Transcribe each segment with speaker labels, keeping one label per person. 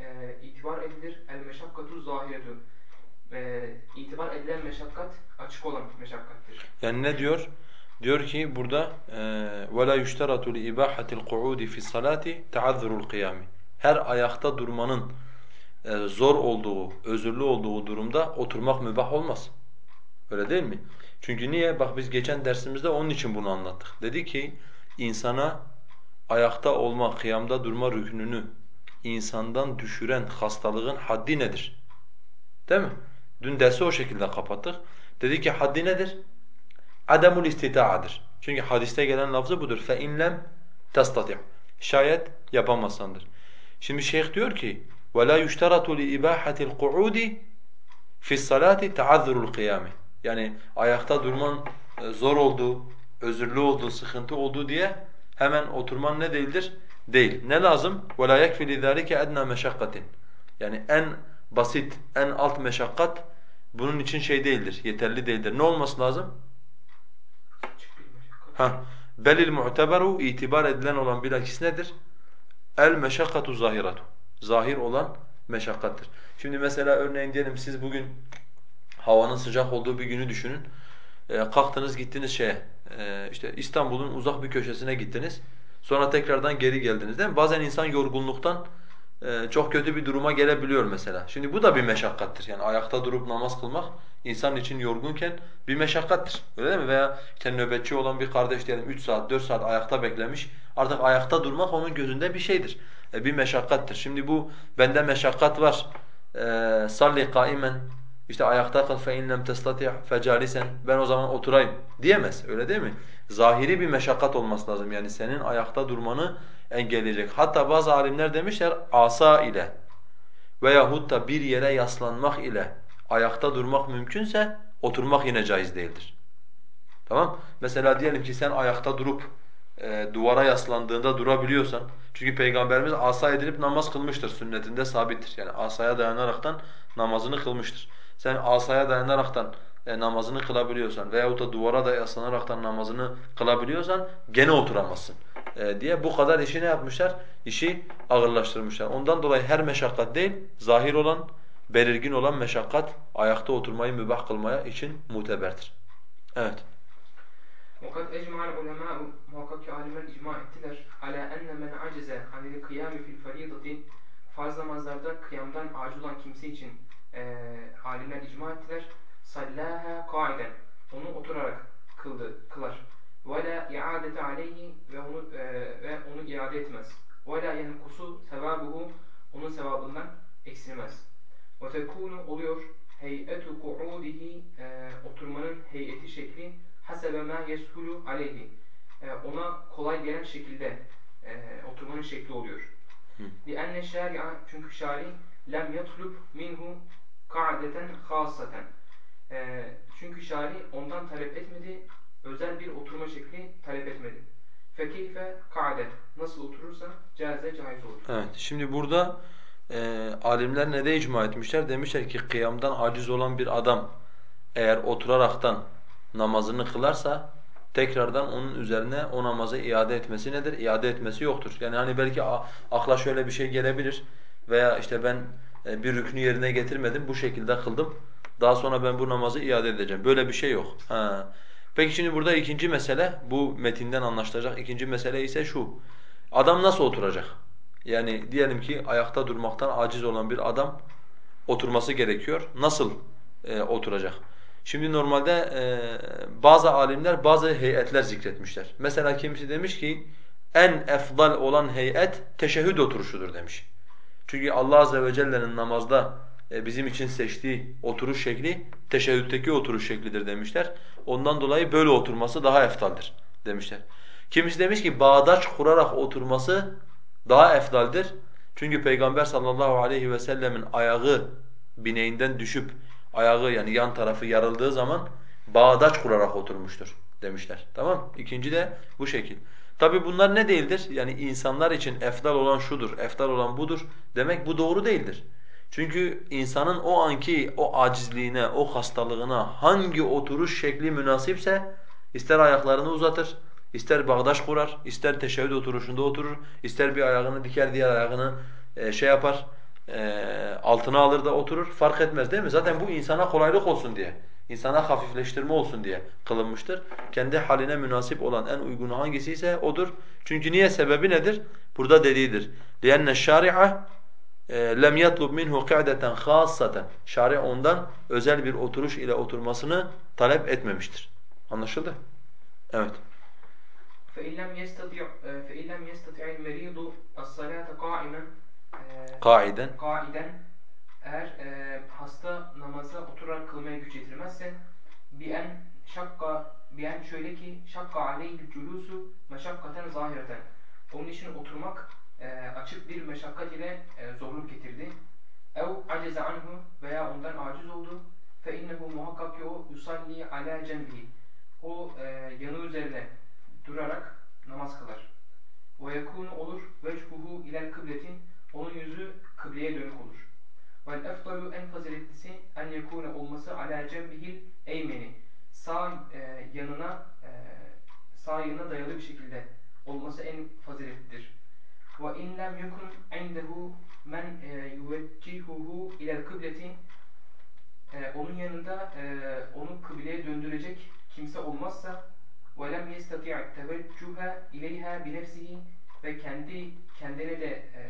Speaker 1: e, itibar edilir. El meşakkatu zahiretu. E, itibar edilen meşakkat açık olan meşakkattir.
Speaker 2: Yani ne diyor? Diyor ki burada وَلَا يُشْتَرَةُ لِإِبَاحَةِ الْقُعُودِ فِي الصَّلَاةِ تَعَذُّرُ الْقِيَامِ Her ayakta durmanın e, zor olduğu, özürlü olduğu durumda oturmak mübah olmaz. Öyle değil mi? Çünkü niye? Bak biz geçen dersimizde onun için bunu anlattık. Dedi ki insana ayakta olma, kıyamda durma rüknünü insandan düşüren hastalığın haddi nedir? Değil mi? Dün dersi o şekilde kapattık. Dedi ki haddi nedir? Ademul istita'adır. Çünkü hadiste gelen lafzı budur. Lem tastati'. Şayet yapamazsandır. Şimdi şeyh diyor ki: "Ve la yushtaratu li ibahati al-qu'udi fi salati ta'azzurul kıyam." Yani ayakta durman e, zor olduğu, özürlü olduğu, sıkıntı olduğu diye hemen oturman ne değildir? Değil. Ne lazım? وَلَا يَكْفِ لِذَٰلِكَ اَدْنَى مَشَقَّةٍ Yani en basit, en alt meşakkat bunun için şey değildir, yeterli değildir. Ne olması lazım? Ha, belil mu'teberu itibar edilen olan bilakis nedir? El meşakkatu zahiratu. Zahir olan meşakkattır. Şimdi mesela örneğin diyelim siz bugün havanın sıcak olduğu bir günü düşünün. E, kalktınız gittiniz şeye, e, işte İstanbul'un uzak bir köşesine gittiniz. Sonra tekrardan geri geldiniz değil mi? Bazen insan yorgunluktan e, çok kötü bir duruma gelebiliyor mesela. Şimdi bu da bir meşakkattir. Yani ayakta durup namaz kılmak insan için yorgunken bir meşakkattir. Öyle değil mi? Veya işte nöbetçi olan bir kardeş diyelim 3 saat, 4 saat ayakta beklemiş. Artık ayakta durmak onun gözünde bir şeydir. E, bir meşakkattir. Şimdi bu bende meşakkat var. E, salli kaimen işte ayakta kal fe in lem testati' fecalisen ben o zaman oturayım diyemez. Öyle değil mi? Zahiri bir meşakkat olması lazım. Yani senin ayakta durmanı engelleyecek. Hatta bazı alimler demişler asa ile veyahut da bir yere yaslanmak ile ayakta durmak mümkünse oturmak yine caiz değildir. Tamam? Mesela diyelim ki sen ayakta durup e, duvara yaslandığında durabiliyorsan çünkü Peygamberimiz asa edilip namaz kılmıştır sünnetinde sabittir. Yani asaya dayanaraktan namazını kılmıştır Sen asaya dayanaraktan e, namazını kılabiliyorsan veyahut da duvara da yaslanaraktan namazını kılabiliyorsan gene oturamazsın e, diye bu kadar işi ne yapmışlar? İşi ağırlaştırmışlar. Ondan dolayı her meşakkat değil, zahir olan, belirgin olan meşakkat ayakta oturmayı mübah kılmaya için muteberdir. Evet.
Speaker 1: وَقَدْ اَجْمَعَ الْعُلَمَاءُ Muhakkak ki alimler icma ettiler. عَلَى اَنَّ مَنْ عَجِزَ عَنِ الْقِيَامِ فِي الْفَرِيضَةِ Farz namazlarda kıyamdan acil olan kimse için e, alimler icma ettiler. Sallaha kaiden. Onu oturarak kıldı, kılar. Ve la iadete aleyhi ve onu e, ve onu iade etmez. Ve la yenkusu sevabuhu onun sevabından eksilmez. Ve tekunu
Speaker 2: Şimdi burada e, alimler ne de icma etmişler? Demişler ki kıyamdan aciz olan bir adam eğer oturaraktan namazını kılarsa tekrardan onun üzerine o namazı iade etmesi nedir? İade etmesi yoktur. Yani hani belki akla şöyle bir şey gelebilir veya işte ben e, bir rüknü yerine getirmedim bu şekilde kıldım. Daha sonra ben bu namazı iade edeceğim. Böyle bir şey yok. Ha. Peki şimdi burada ikinci mesele, bu metinden anlaşılacak ikinci mesele ise şu. Adam nasıl oturacak? Yani diyelim ki ayakta durmaktan aciz olan bir adam oturması gerekiyor. Nasıl e, oturacak? Şimdi normalde e, bazı alimler bazı heyetler zikretmişler. Mesela kimisi demiş ki en efdal olan heyet teşehhüd oturuşudur demiş. Çünkü Allah azze ve celle'nin namazda e, bizim için seçtiği oturuş şekli teşehhütteki oturuş şeklidir demişler. Ondan dolayı böyle oturması daha eftaldir demişler. Kimisi demiş ki bağdaş kurarak oturması daha efdaldir. Çünkü Peygamber sallallahu aleyhi ve sellemin ayağı bineğinden düşüp ayağı yani yan tarafı yarıldığı zaman bağdaç kurarak oturmuştur demişler. Tamam? İkinci de bu şekil. Tabi bunlar ne değildir? Yani insanlar için efdal olan şudur, efdal olan budur demek bu doğru değildir. Çünkü insanın o anki o acizliğine, o hastalığına hangi oturuş şekli münasipse ister ayaklarını uzatır, ister bağdaş kurar, ister teşehhüd oturuşunda oturur, ister bir ayağını diker diğer ayağını e, şey yapar, e, altına alır da oturur fark etmez değil mi? Zaten bu insana kolaylık olsun diye, insana hafifleştirme olsun diye kılınmıştır. Kendi haline münasip olan en uygunu hangisi ise odur. Çünkü niye sebebi nedir? Burada dediğidir. لِأَنَّ الشَّارِعَ lem yatlub minhu qa'deten khassaten. Şari ondan özel bir oturuş ile oturmasını talep etmemiştir. Anlaşıldı? Evet.
Speaker 1: فَاِنْ لَمْ يَسْتَطِعْ فَاِنْ لَمْ يَسْتَطِعِ الْمَرِيضُ الصَّلَاةَ قَائِمًا
Speaker 2: Kaiden.
Speaker 1: Kaiden eğer e, hasta namaza oturarak kılmaya güç yetirmezse bien şakka bien şöyle ki şakka aleyhil culusu meşakkaten zahireten. Onun için oturmak e, açık bir meşakkat ile e, zorluk getirdi. Ev aceze anhu veya ondan aciz oldu. Fe innehu muhakkak ki o yusalli ala cenbihi. O e, yanı üzerine durarak namaz kılar. Yekunu olur vechuhu ilel kıbletin onun yüzü kıbleye dönük olur. Vel efdalu en faziletlisi en yekune olması ala cembihil eymeni. Sağ e, yanına e, sağ yanına dayalı bir şekilde olması en faziletlidir. Ve in lem yekun indehu men yuveccihuhu ilel kıbleti onun yanında e, onu kıbleye döndürecek kimse olmazsa yestati' teveccühe ileyha bi nefsihi ve kendi kendine de e,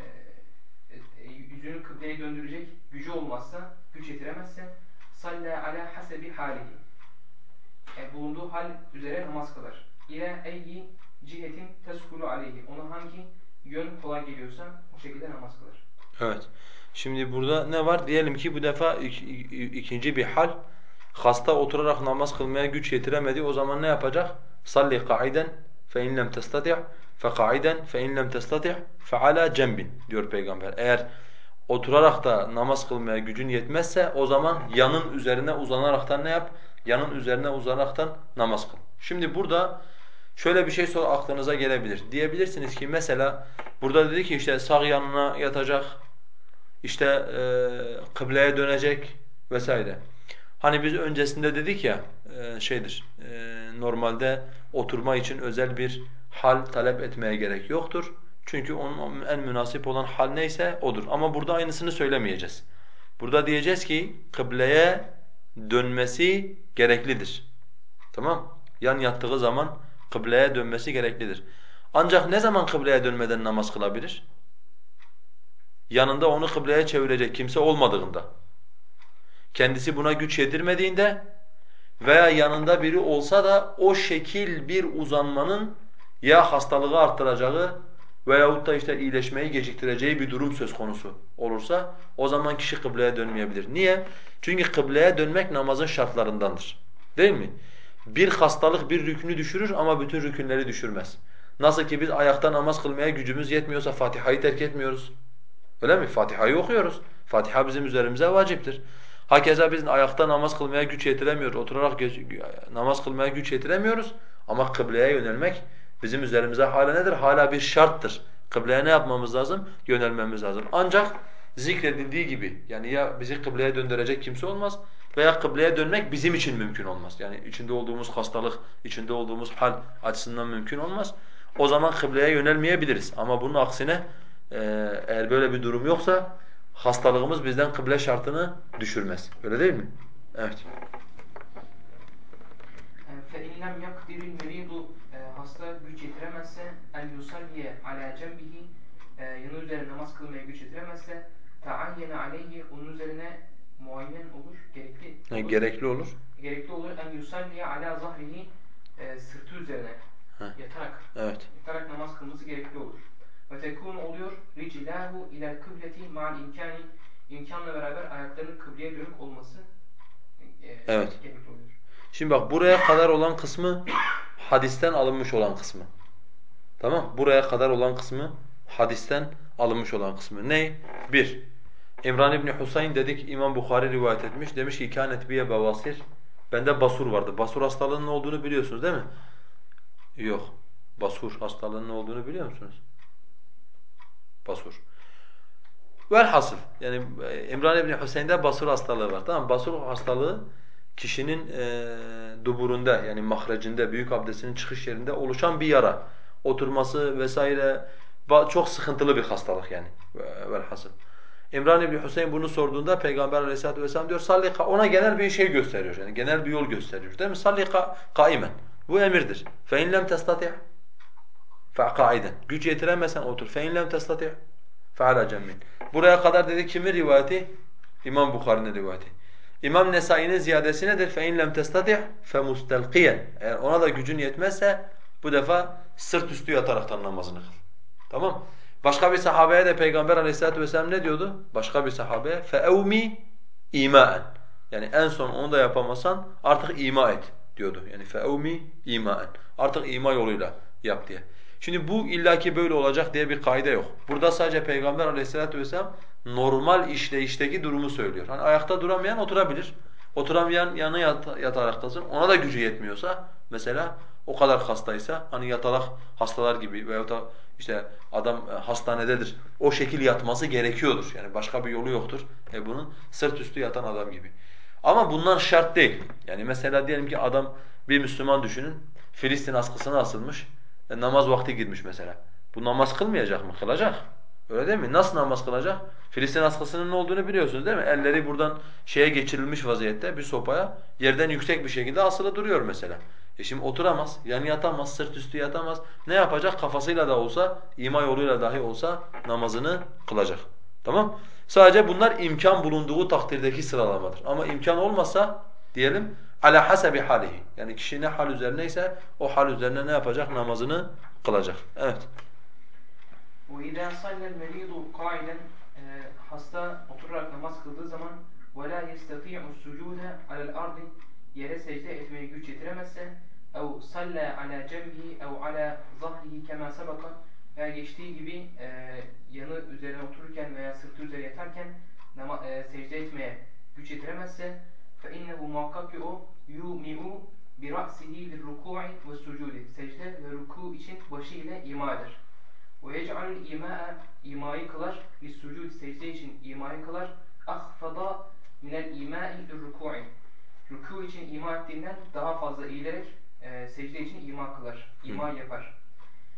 Speaker 1: e, yüzünü kıbleye döndürecek gücü olmazsa, güç yetiremezse salla ala hasebi halihi e, bulunduğu hal üzere namaz kılar. İle eyyi cihetin teskulu aleyhi. Ona hangi yön kolay geliyorsa o şekilde namaz kılar.
Speaker 2: Evet. Şimdi burada ne var? Diyelim ki bu defa ik, ikinci bir hal. Hasta oturarak namaz kılmaya güç yetiremedi. O zaman ne yapacak? Lem testati' fe kaiden fe in lem testati' fe ala cembin diyor peygamber. Eğer oturarak da namaz kılmaya gücün yetmezse o zaman yanın üzerine uzanaraktan ne yap? Yanın üzerine uzanaraktan namaz kıl. Şimdi burada şöyle bir şey sonra aklınıza gelebilir. Diyebilirsiniz ki mesela burada dedi ki işte sağ yanına yatacak, işte e, kıbleye dönecek vesaire. Hani biz öncesinde dedik ya e, şeydir e, normalde oturma için özel bir hal talep etmeye gerek yoktur. Çünkü onun en münasip olan hal neyse odur. Ama burada aynısını söylemeyeceğiz. Burada diyeceğiz ki kıbleye dönmesi gereklidir. Tamam? Yan yattığı zaman kıbleye dönmesi gereklidir. Ancak ne zaman kıbleye dönmeden namaz kılabilir? Yanında onu kıbleye çevirecek kimse olmadığında. Kendisi buna güç yedirmediğinde veya yanında biri olsa da o şekil bir uzanmanın ya hastalığı arttıracağı veyahut da işte iyileşmeyi geciktireceği bir durum söz konusu olursa o zaman kişi kıbleye dönmeyebilir. Niye? Çünkü kıbleye dönmek namazın şartlarındandır. Değil mi? Bir hastalık bir rükünü düşürür ama bütün rükünleri düşürmez. Nasıl ki biz ayakta namaz kılmaya gücümüz yetmiyorsa Fatiha'yı terk etmiyoruz. Öyle mi? Fatiha'yı okuyoruz. Fatiha bizim üzerimize vaciptir. Hakeza biz ayakta namaz kılmaya güç yetiremiyoruz. Oturarak namaz kılmaya güç yetiremiyoruz. Ama kıbleye yönelmek bizim üzerimize hala nedir? Hala bir şarttır. Kıbleye ne yapmamız lazım? Yönelmemiz lazım. Ancak zikredildiği gibi yani ya bizi kıbleye döndürecek kimse olmaz veya kıbleye dönmek bizim için mümkün olmaz. Yani içinde olduğumuz hastalık, içinde olduğumuz hal açısından mümkün olmaz. O zaman kıbleye yönelmeyebiliriz. Ama bunun aksine eğer böyle bir durum yoksa hastalığımız bizden kıble şartını düşürmez. Öyle değil mi? Evet.
Speaker 1: فَاِنْ لَمْ يَقْدِرِ الْمَرِيضُ Hasta güç yetiremezse el yusalliye ala cembihi yanı üzerine namaz kılmaya güç yetiremezse taayyene aleyhi onun üzerine muayyen olur, gerekli olur.
Speaker 2: Yani gerekli olur.
Speaker 1: Gerekli olur en yusalliye ala zahrihi e, sırtı üzerine Heh. yatarak
Speaker 2: evet.
Speaker 1: yatarak namaz kılması gerekli olur. Ve tekun oluyor ricilahu ilel kıbleti ma'al imkani imkanla beraber ayaklarının kıbleye dönük olması e,
Speaker 2: evet.
Speaker 1: oluyor.
Speaker 2: Şimdi bak buraya kadar olan kısmı hadisten alınmış olan kısmı. Tamam? Buraya kadar olan kısmı hadisten alınmış olan kısmı. Ne? Bir, İmran İbni Husayn dedik İmam Bukhari rivayet etmiş. Demiş ki kânet biye bevasir. Bende basur vardı. Basur hastalığının ne olduğunu biliyorsunuz değil mi? Yok. Basur hastalığının ne olduğunu biliyor musunuz? Basur. Velhasıl yani e, İmran İbni Hüseyin'de basur hastalığı var. Tamam Basur hastalığı kişinin e, duburunda yani mahrecinde, büyük abdestinin çıkış yerinde oluşan bir yara. Oturması vesaire çok sıkıntılı bir hastalık yani velhasıl. İmran İbni Hüseyin bunu sorduğunda Peygamber Aleyhisselatü vesselam diyor sallika ona genel bir şey gösteriyor yani genel bir yol gösteriyor değil mi? Sallika kaimen. Bu emirdir. Fe in lem testati' fe kaiden. Güç yetiremezsen otur. Fe in lem testati' fe ala cemmin. Buraya kadar dedi kimin rivayeti? İmam Bukhari'nin rivayeti. İmam Nesai'nin ziyadesi nedir? Fe in lem testati' fe mustalqiyen. Eğer ona da gücün yetmezse bu defa sırt üstü yataraktan namazını kıl. Tamam? Başka bir sahabeye de Peygamber Aleyhisselatü vesselam ne diyordu? Başka bir sahabeye فَاَوْمِ اِمَاءً Yani en son onu da yapamasan artık ima et diyordu. Yani فَاَوْمِ اِمَاءً Artık ima yoluyla yap diye. Şimdi bu illaki böyle olacak diye bir kaide yok. Burada sadece Peygamber Aleyhisselatü vesselam normal işleyişteki durumu söylüyor. Hani ayakta duramayan oturabilir. Oturamayan yanı yat yatarak kalsın. Ona da gücü yetmiyorsa mesela o kadar hastaysa hani yatalak hastalar gibi veyahut da işte adam e, hastanededir. O şekil yatması gerekiyordur. Yani başka bir yolu yoktur. E bunun sırt üstü yatan adam gibi. Ama bunlar şart değil. Yani mesela diyelim ki adam bir Müslüman düşünün. Filistin askısına asılmış. E, namaz vakti girmiş mesela. Bu namaz kılmayacak mı? Kılacak. Öyle değil mi? Nasıl namaz kılacak? Filistin askısının ne olduğunu biliyorsunuz değil mi? Elleri buradan şeye geçirilmiş vaziyette bir sopaya yerden yüksek bir şekilde asılı duruyor mesela. E şimdi oturamaz, yan yatamaz, sırt üstü yatamaz. Ne yapacak? Kafasıyla da olsa, ima yoluyla dahi olsa namazını kılacak. Tamam? Sadece bunlar imkan bulunduğu takdirdeki sıralamadır. Ama imkan olmasa diyelim ala hasebi halihi. Yani kişi ne hal üzerineyse o hal üzerine ne yapacak? Namazını kılacak. Evet.
Speaker 1: وَاِذَا صَلَّ الْمَرِيضُ قَاعِدًا Hasta oturarak namaz kıldığı zaman وَلَا يَسْتَطِيعُ السُّجُودَ عَلَى الْأَرْضِ Yere secde etmeye güç yetiremezse اَوْ صَلَّى عَلَى جَنْبِهِ اَوْ عَلَى ظَهْرِهِ كَمَا سَبَقَ veya geçtiği gibi e, yanı üzerine otururken veya sırtı üzerine yatarken nama, e, secde etmeye güç yetiremezse فَاِنَّهُ muhakkak ki o يُومِعُ بِرَأْسِهِ لِلرُّكُوعِ وَالسُّجُودِ Secde ve ruku için başı ile ima eder. وَيَجْعَلُ الْاِمَاءَ imayı kılar. لِلسُّجُودِ Secde için imayı kılar. اَخْفَضَ مِنَ الْاِمَاءِ لِلرُّكُوعِ Ruku için ima ettiğinden daha fazla eğilerek e, secde için ima kılar. İma yapar.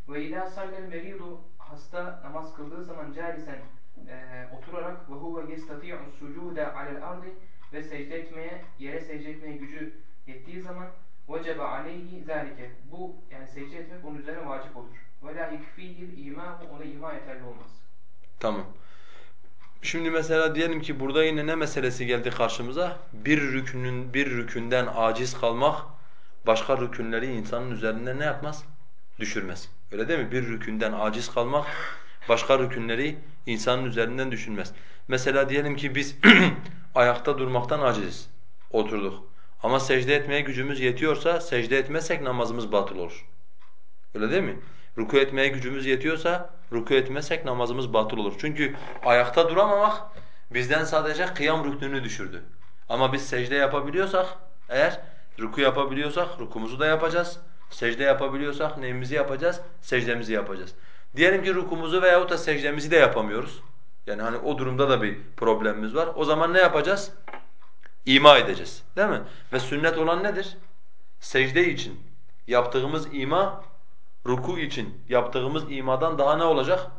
Speaker 1: Ve idâ sallel meridu hasta namaz kıldığı zaman carisen e, oturarak ve huve yestati'u sucude alel ardi ve secde etmeye, yere secde etmeye gücü yettiği zaman vecebe aleyhi zalike. Bu yani secde etmek onun üzerine vacip olur. La yekfihil ima ona ima yeterli olmaz.
Speaker 2: Tamam. Şimdi mesela diyelim ki burada yine ne meselesi geldi karşımıza? Bir rükünün bir rükünden aciz kalmak başka rükünleri insanın üzerinde ne yapmaz? Düşürmez. Öyle değil mi? Bir rükünden aciz kalmak başka rükünleri insanın üzerinden düşünmez. Mesela diyelim ki biz ayakta durmaktan aciziz. Oturduk. Ama secde etmeye gücümüz yetiyorsa secde etmezsek namazımız batıl olur. Öyle değil mi? Ruku etmeye gücümüz yetiyorsa ruku etmezsek namazımız batıl olur. Çünkü ayakta duramamak bizden sadece kıyam rüknünü düşürdü. Ama biz secde yapabiliyorsak eğer ruku yapabiliyorsak rukumuzu da yapacağız. Secde yapabiliyorsak neyimizi yapacağız? Secdemizi yapacağız. Diyelim ki rukumuzu veyahut da secdemizi de yapamıyoruz. Yani hani o durumda da bir problemimiz var. O zaman ne yapacağız? İma edeceğiz. Değil mi? Ve sünnet olan nedir? Secde için yaptığımız ima ruku için yaptığımız imadan daha ne olacak?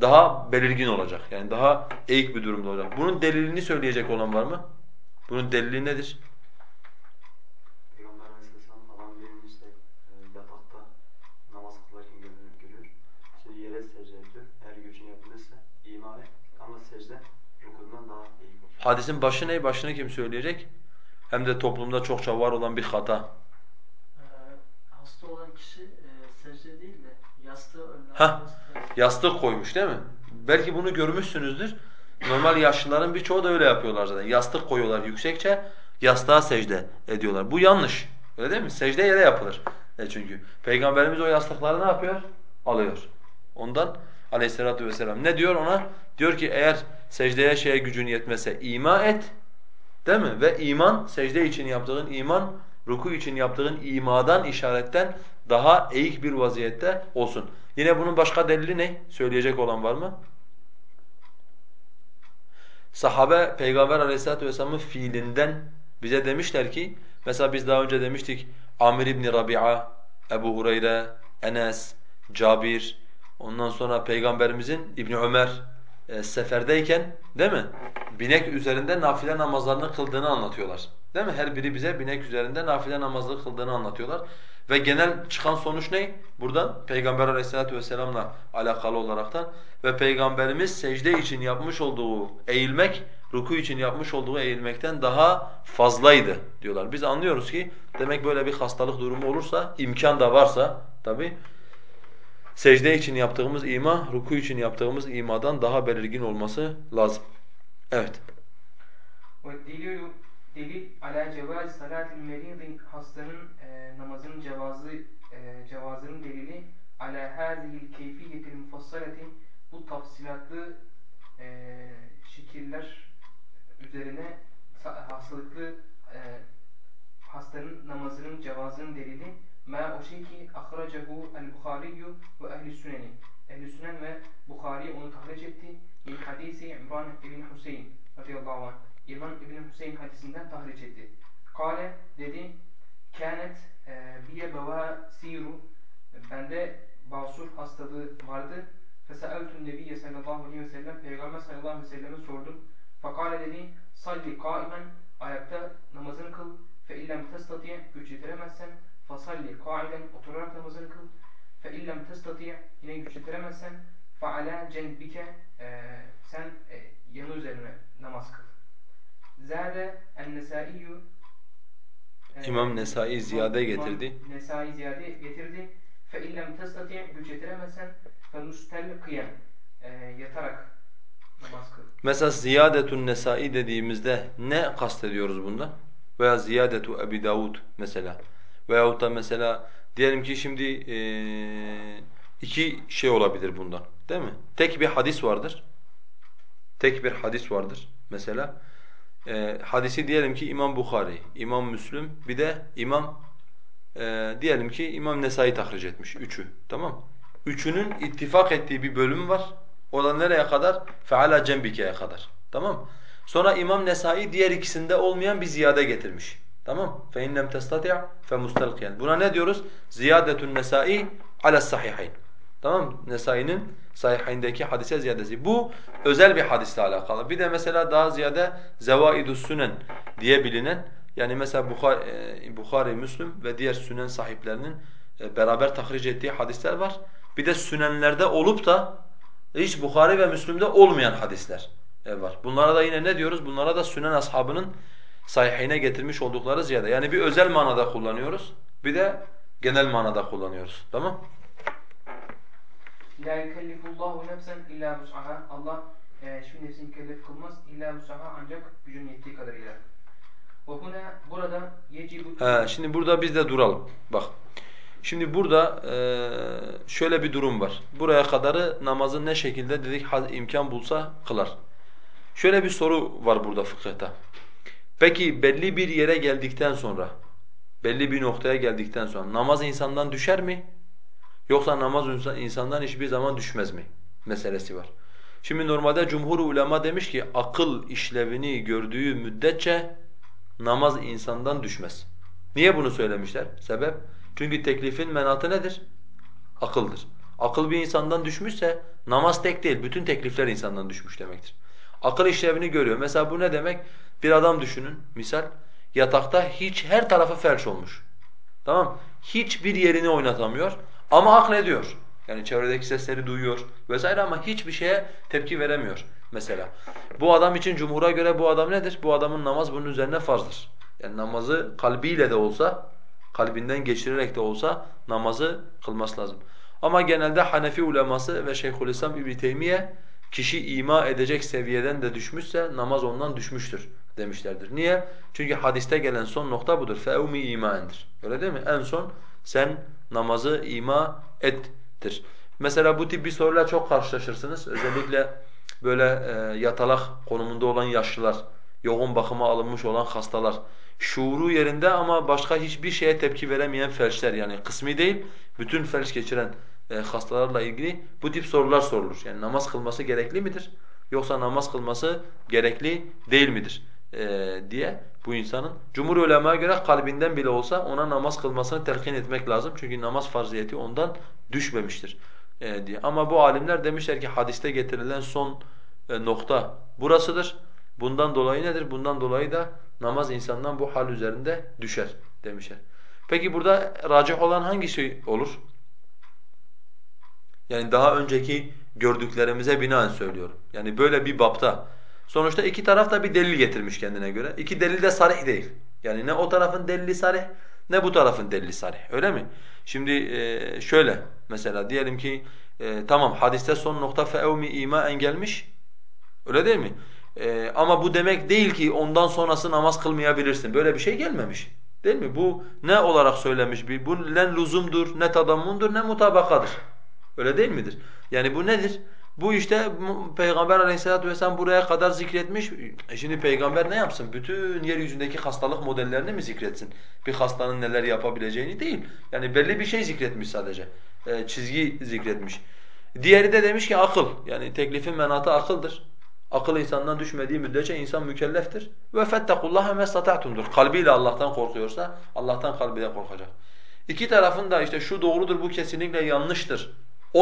Speaker 2: Daha belirgin olacak. Yani daha eğik bir durumda olacak. Bunun delilini söyleyecek olan var mı? Bunun delili nedir?
Speaker 3: Peygamber Aleyhisselam adam birinin işte e, yatakta namaz kılarken görüyor. görüyor. İşte yere secde ediyor. Eğer gücün yapılırsa ima et. Ama secde rukundan daha eğik olur.
Speaker 2: Hadisin başı ne? Başını kim söyleyecek? Hem de toplumda çokça var olan bir hata.
Speaker 4: hasta olan kişi e, secde değil de yastığı önüne
Speaker 2: Heh. Yastık koymuş değil mi? Belki bunu görmüşsünüzdür. Normal yaşlıların birçoğu da öyle yapıyorlar zaten. Yastık koyuyorlar yüksekçe, yastığa secde ediyorlar. Bu yanlış. Öyle değil mi? Secde yere yapılır. E çünkü Peygamberimiz o yastıkları ne yapıyor? Alıyor. Ondan aleyhissalatu vesselam ne diyor ona? Diyor ki eğer secdeye şeye gücün yetmese ima et. Değil mi? Ve iman, secde için yaptığın iman, ruku için yaptığın imadan, işaretten daha eğik bir vaziyette olsun. Yine bunun başka delili ne? Söyleyecek olan var mı? Sahabe Peygamber Aleyhisselatü vesselam'ın fiilinden bize demişler ki, mesela biz daha önce demiştik Amir İbni Rabi'a, Ebu Hureyre, Enes, Cabir, ondan sonra Peygamberimizin İbni Ömer e, seferdeyken değil mi? Binek üzerinde nafile namazlarını kıldığını anlatıyorlar. Değil mi? Her biri bize binek üzerinde nafile namazları kıldığını anlatıyorlar. Ve genel çıkan sonuç ne? Buradan Peygamber aleyhissalatu vesselam'la alakalı olaraktan ve Peygamberimiz secde için yapmış olduğu eğilmek, ruku için yapmış olduğu eğilmekten daha fazlaydı diyorlar. Biz anlıyoruz ki demek böyle bir hastalık durumu olursa, imkan da varsa tabi secde için yaptığımız ima, ruku için yaptığımız imadan daha belirgin olması lazım. Evet.
Speaker 1: Delil, delil ala cevaz salatil meridin hastanın e, namazının cevazı e, cevazının delili ala hazihil keyfiyetil mufassalati bu tafsilatlı e, şekiller üzerine hastalıklı e, hastanın namazının cevazının delili ma o şey ki ahracahu el-Bukhariyu ve ehli süneni ehli sünen ve Bukhari onu tahric etti min hadisi İmran ibn Hüseyin radıyallahu anh İmam İbn Hüseyin hadisinden tahriş etti. Kale dedi kânet e, biye siru bende basur hastalığı vardı. Feseeltun nebiyye sallallahu aleyhi ve sellem Peygamber sallallahu aleyhi ve selleme sordum. Fakale dedi salli kaimen ayakta namazını kıl. Fe illem testatiye güç yetiremezsen fasalli kaiden oturarak namazını kıl. Fe illem testatiye yine güç yetiremezsen fe ala cenbike e, sen e, yanı üzerine namaz kıl. Zade en-Nesai'yu
Speaker 2: e, İmam Nesai ziyade getirdi.
Speaker 1: Nesai ziyade getirdi. Fe illem testati güç yetiremezsen fe mustelkiyen e, yatarak namaz kıl.
Speaker 2: Mesela ziyadetun Nesai dediğimizde ne kastediyoruz bunda? Veya ziyadetu Ebi Davud mesela. Veyahut da mesela diyelim ki şimdi e, iki şey olabilir bundan. Değil mi? Tek bir hadis vardır. Tek bir hadis vardır mesela e, hadisi diyelim ki İmam Bukhari, İmam Müslüm bir de İmam e, diyelim ki İmam Nesai tahric etmiş üçü. Tamam? Üçünün ittifak ettiği bir bölüm var. O da nereye kadar? Feala cembike'ye kadar. Tamam? Sonra İmam Nesai diğer ikisinde olmayan bir ziyade getirmiş. Tamam? İnnem testati' fe mustalqiyan. Buna ne diyoruz? Ziyadetun Nesai ala sahihayn. Tamam? Nesai'nin sahihindeki hadise ziyadesi. Bu özel bir hadisle alakalı. Bir de mesela daha ziyade zevaidus sünen diye bilinen yani mesela Bukhari, e, Bukhari Müslüm ve diğer sünen sahiplerinin e, beraber tahric ettiği hadisler var. Bir de sünenlerde olup da hiç Bukhari ve Müslüm'de olmayan hadisler e, var. Bunlara da yine ne diyoruz? Bunlara da sünen ashabının sahihine getirmiş oldukları ziyade. Yani bir özel manada kullanıyoruz. Bir de genel manada kullanıyoruz. Tamam?
Speaker 1: La yükellifullahu nefsen illa vus'aha. Allah e, hiçbir nefsini mükellef kılmaz. İlla vus'aha ancak gücün yettiği kadarıyla. Ve huna burada yecibu...
Speaker 2: He, şimdi burada biz de duralım. Bak. Şimdi burada e, şöyle bir durum var. Buraya kadarı namazın ne şekilde dedik imkan bulsa kılar. Şöyle bir soru var burada fıkıhta. Peki belli bir yere geldikten sonra, belli bir noktaya geldikten sonra namaz insandan düşer mi? Yoksa namaz insandan hiçbir zaman düşmez mi? Meselesi var. Şimdi normalde cumhur ulema demiş ki akıl işlevini gördüğü müddetçe namaz insandan düşmez. Niye bunu söylemişler? Sebep? Çünkü teklifin menatı nedir? Akıldır. Akıl bir insandan düşmüşse namaz tek değil, bütün teklifler insandan düşmüş demektir. Akıl işlevini görüyor. Mesela bu ne demek? Bir adam düşünün, misal yatakta hiç her tarafı felç olmuş. Tamam? Hiçbir yerini oynatamıyor. Ama aklediyor. Yani çevredeki sesleri duyuyor vesaire ama hiçbir şeye tepki veremiyor mesela. Bu adam için cumhura göre bu adam nedir? Bu adamın namaz bunun üzerine farzdır. Yani namazı kalbiyle de olsa, kalbinden geçirerek de olsa namazı kılması lazım. Ama genelde Hanefi uleması ve Şeyhülislam İbn Teymiye kişi ima edecek seviyeden de düşmüşse namaz ondan düşmüştür demişlerdir. Niye? Çünkü hadiste gelen son nokta budur. فَاَوْمِ imandır. Öyle değil mi? En son sen namazı ima ettir. Mesela bu tip bir soruyla çok karşılaşırsınız. Özellikle böyle e, yatalak konumunda olan yaşlılar, yoğun bakıma alınmış olan hastalar, şuuru yerinde ama başka hiçbir şeye tepki veremeyen felçler yani kısmi değil, bütün felç geçiren e, hastalarla ilgili bu tip sorular sorulur. Yani namaz kılması gerekli midir? Yoksa namaz kılması gerekli değil midir? E, diye bu insanın. Cumhur ulemaya göre kalbinden bile olsa ona namaz kılmasını telkin etmek lazım. Çünkü namaz farziyeti ondan düşmemiştir e, diye. Ama bu alimler demişler ki hadiste getirilen son e, nokta burasıdır. Bundan dolayı nedir? Bundan dolayı da namaz insandan bu hal üzerinde düşer demişler. Peki burada racih olan hangisi olur? Yani daha önceki gördüklerimize binaen söylüyorum. Yani böyle bir bapta sonuçta iki taraf da bir delil getirmiş kendine göre. İki delil de sarih değil. Yani ne o tarafın delili sarih ne bu tarafın delili sarih. Öyle mi? Şimdi e, şöyle mesela diyelim ki e, tamam hadiste son nokta feevmi imaen gelmiş. Öyle değil mi? E, ama bu demek değil ki ondan sonrası namaz kılmayabilirsin. Böyle bir şey gelmemiş. Değil mi? Bu ne olarak söylemiş? Bu ne lüzumdur, ne tadammundur, ne mutabakadır. Öyle değil midir? Yani bu nedir? Bu işte Peygamber aleyhissalatu vesselam buraya kadar zikretmiş. E şimdi peygamber ne yapsın? Bütün yeryüzündeki hastalık modellerini mi zikretsin? Bir hastanın neler yapabileceğini değil. Yani belli bir şey zikretmiş sadece. E, çizgi zikretmiş. Diğeri de demiş ki akıl. Yani teklifin menatı akıldır. Akıl insandan düşmediği müddetçe insan mükelleftir. Ve fettekullaha mestata'tumdur. Kalbiyle Allah'tan korkuyorsa Allah'tan kalbiyle korkacak. İki tarafın da işte şu doğrudur, bu kesinlikle yanlıştır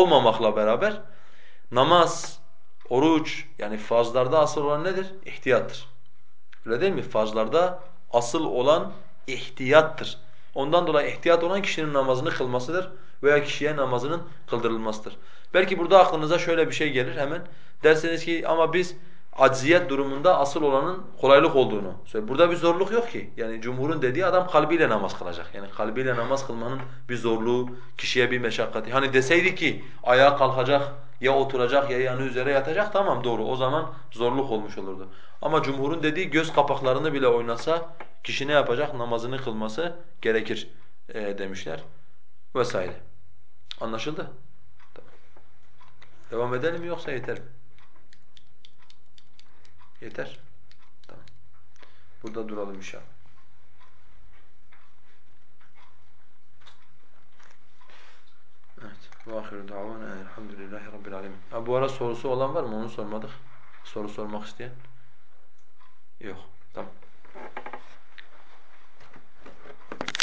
Speaker 2: olmamakla beraber namaz, oruç yani fazlarda asıl olan nedir? İhtiyattır. Öyle değil mi? Fazlarda asıl olan ihtiyattır. Ondan dolayı ihtiyat olan kişinin namazını kılmasıdır veya kişiye namazının kıldırılmasıdır. Belki burada aklınıza şöyle bir şey gelir hemen. Derseniz ki ama biz acziyet durumunda asıl olanın kolaylık olduğunu söylüyor. Burada bir zorluk yok ki. Yani cumhurun dediği adam kalbiyle namaz kılacak. Yani kalbiyle namaz kılmanın bir zorluğu, kişiye bir meşakkati. Hani deseydi ki ayağa kalkacak, ya oturacak ya yanı üzere yatacak tamam doğru o zaman zorluk olmuş olurdu. Ama cumhurun dediği göz kapaklarını bile oynasa kişi ne yapacak? Namazını kılması gerekir e, demişler vesaire. Anlaşıldı? Devam edelim mi yoksa yeter mi? Yeter. Tamam. Burada duralım inşallah. Evet. Ve ahiru davana elhamdülillahi rabbil alemin. Ha, bu ara sorusu olan var mı? Onu sormadık. Soru sormak isteyen? Yok.